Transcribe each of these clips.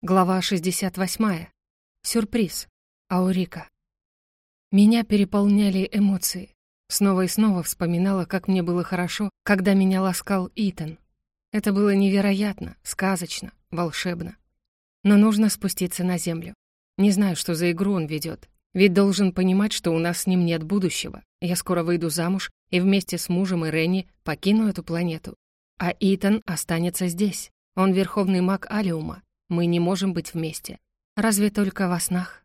Глава 68. Сюрприз. Аурика. Меня переполняли эмоции. Снова и снова вспоминала, как мне было хорошо, когда меня ласкал Итан. Это было невероятно, сказочно, волшебно. Но нужно спуститься на землю. Не знаю, что за игру он ведет. Ведь должен понимать, что у нас с ним нет будущего. Я скоро выйду замуж и вместе с мужем и Ренни покину эту планету. А Итан останется здесь. Он верховный маг Алиума, мы не можем быть вместе. Разве только во снах.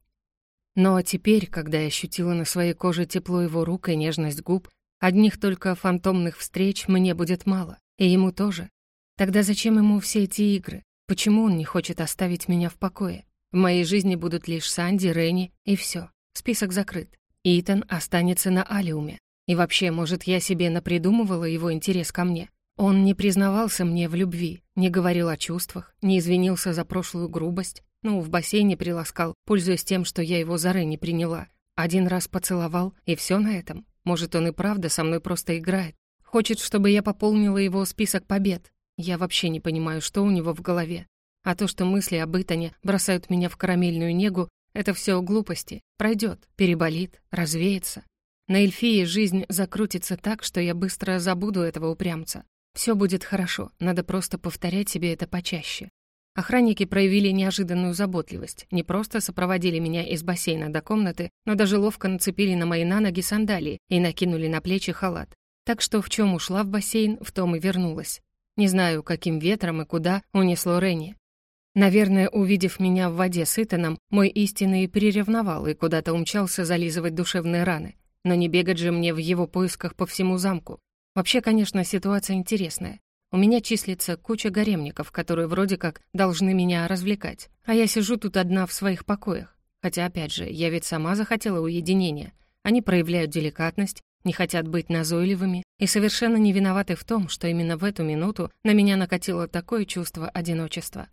Но теперь, когда я ощутила на своей коже тепло его рук и нежность губ, одних только фантомных встреч мне будет мало, и ему тоже. Тогда зачем ему все эти игры? Почему он не хочет оставить меня в покое? В моей жизни будут лишь Санди, Ренни и все. Список закрыт. Итан останется на Алиуме. И вообще, может, я себе напридумывала его интерес ко мне? Он не признавался мне в любви, не говорил о чувствах, не извинился за прошлую грубость, ну, в бассейне приласкал, пользуясь тем, что я его зары не приняла. Один раз поцеловал, и все на этом. Может, он и правда со мной просто играет. Хочет, чтобы я пополнила его список побед. Я вообще не понимаю, что у него в голове. А то, что мысли об Итане бросают меня в карамельную негу, это все глупости. Пройдет, переболит, развеется. На Эльфии жизнь закрутится так, что я быстро забуду этого упрямца. Все будет хорошо, надо просто повторять себе это почаще. Охранники проявили неожиданную заботливость, не просто сопроводили меня из бассейна до комнаты, но даже ловко нацепили на мои на ноги сандалии и накинули на плечи халат. Так что в чем ушла в бассейн, в том и вернулась. Не знаю, каким ветром и куда унесло Ренни. Наверное, увидев меня в воде с Итаном, мой истинный приревновал и куда-то умчался зализывать душевные раны. Но не бегать же мне в его поисках по всему замку. Вообще, конечно, ситуация интересная. У меня числится куча гаремников, которые вроде как должны меня развлекать. А я сижу тут одна в своих покоях. Хотя, опять же, я ведь сама захотела уединения. Они проявляют деликатность, не хотят быть назойливыми и совершенно не виноваты в том, что именно в эту минуту на меня накатило такое чувство одиночества.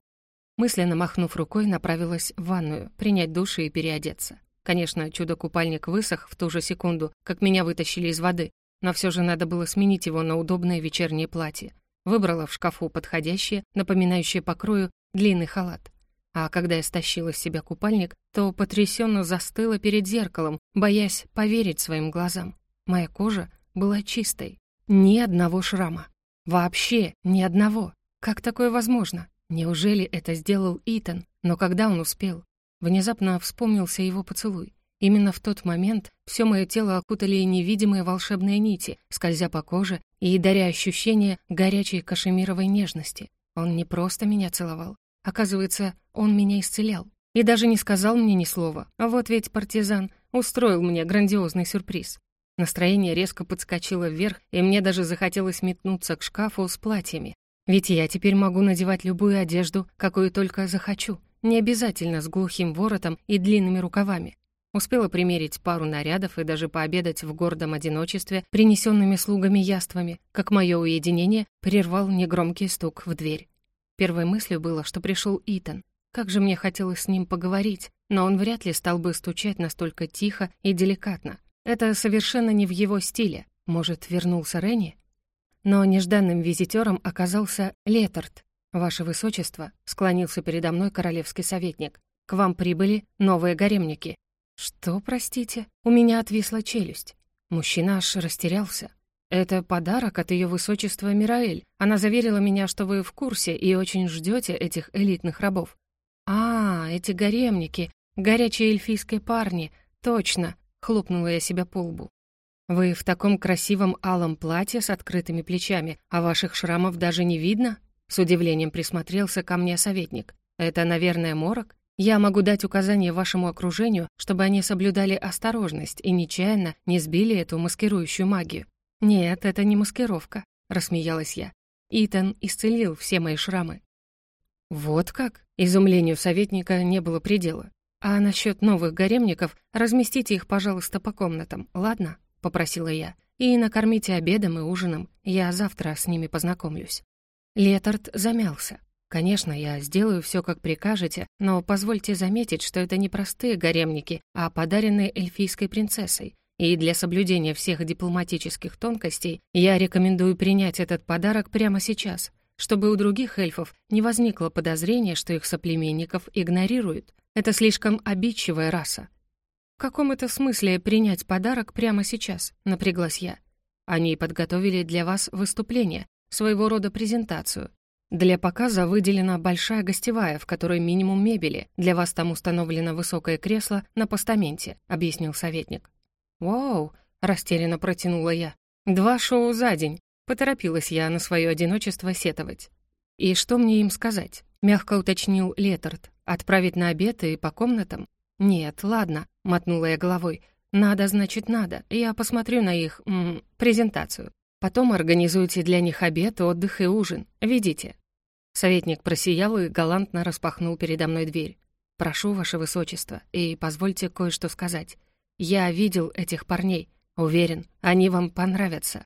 Мысленно махнув рукой, направилась в ванную, принять душ и переодеться. Конечно, чудо-купальник высох в ту же секунду, как меня вытащили из воды, но все же надо было сменить его на удобное вечернее платье. Выбрала в шкафу подходящее, напоминающее по крою, длинный халат. А когда я стащила с себя купальник, то потрясенно застыла перед зеркалом, боясь поверить своим глазам. Моя кожа была чистой. Ни одного шрама. Вообще ни одного. Как такое возможно? Неужели это сделал Итан? Но когда он успел? Внезапно вспомнился его поцелуй. Именно в тот момент все мое тело окутали невидимые волшебные нити, скользя по коже и даря ощущение горячей кашемировой нежности. Он не просто меня целовал. Оказывается, он меня исцелял. И даже не сказал мне ни слова. Вот ведь партизан устроил мне грандиозный сюрприз. Настроение резко подскочило вверх, и мне даже захотелось метнуться к шкафу с платьями. Ведь я теперь могу надевать любую одежду, какую только захочу. Не обязательно с глухим воротом и длинными рукавами. Успела примерить пару нарядов и даже пообедать в гордом одиночестве, принесенными слугами яствами, как мое уединение прервал негромкий стук в дверь. Первой мыслью было, что пришел Итан. Как же мне хотелось с ним поговорить, но он вряд ли стал бы стучать настолько тихо и деликатно. Это совершенно не в его стиле. Может, вернулся Ренни? Но нежданным визитером оказался Летард. «Ваше Высочество», — склонился передо мной королевский советник, «к вам прибыли новые гаремники. «Что, простите?» У меня отвисла челюсть. Мужчина аж растерялся. «Это подарок от ее высочества Мираэль. Она заверила меня, что вы в курсе и очень ждете этих элитных рабов». «А, эти гаремники, горячие эльфийские парни, точно!» — хлопнула я себя по лбу. «Вы в таком красивом алом платье с открытыми плечами, а ваших шрамов даже не видно?» С удивлением присмотрелся ко мне советник. «Это, наверное, морок?» Я могу дать указания вашему окружению, чтобы они соблюдали осторожность и нечаянно не сбили эту маскирующую магию. Нет, это не маскировка, рассмеялась я. Итан исцелил все мои шрамы. Вот как? Изумлению советника не было предела. А насчет новых гаремников разместите их, пожалуйста, по комнатам, ладно? попросила я. И накормите обедом и ужином. Я завтра с ними познакомлюсь. Летард замялся. «Конечно, я сделаю все, как прикажете, но позвольте заметить, что это не простые гаремники, а подаренные эльфийской принцессой. И для соблюдения всех дипломатических тонкостей я рекомендую принять этот подарок прямо сейчас, чтобы у других эльфов не возникло подозрения, что их соплеменников игнорируют. Это слишком обидчивая раса. «В каком это смысле принять подарок прямо сейчас?» — напряглась я. «Они подготовили для вас выступление, своего рода презентацию. Для показа выделена большая гостевая, в которой минимум мебели. Для вас там установлено высокое кресло на постаменте», — объяснил советник. «Вау!» — растерянно протянула я. «Два шоу за день. Поторопилась я на свое одиночество сетовать. «И что мне им сказать?» — мягко уточнил Летард. «Отправить на обед и по комнатам?» «Нет, ладно», — мотнула я головой. «Надо, значит, надо. Я посмотрю на их... М презентацию. Потом организуйте для них обед, отдых и ужин. Ведите». Советник просиял и галантно распахнул передо мной дверь. «Прошу, ваше высочество, и позвольте кое-что сказать. Я видел этих парней. Уверен, они вам понравятся».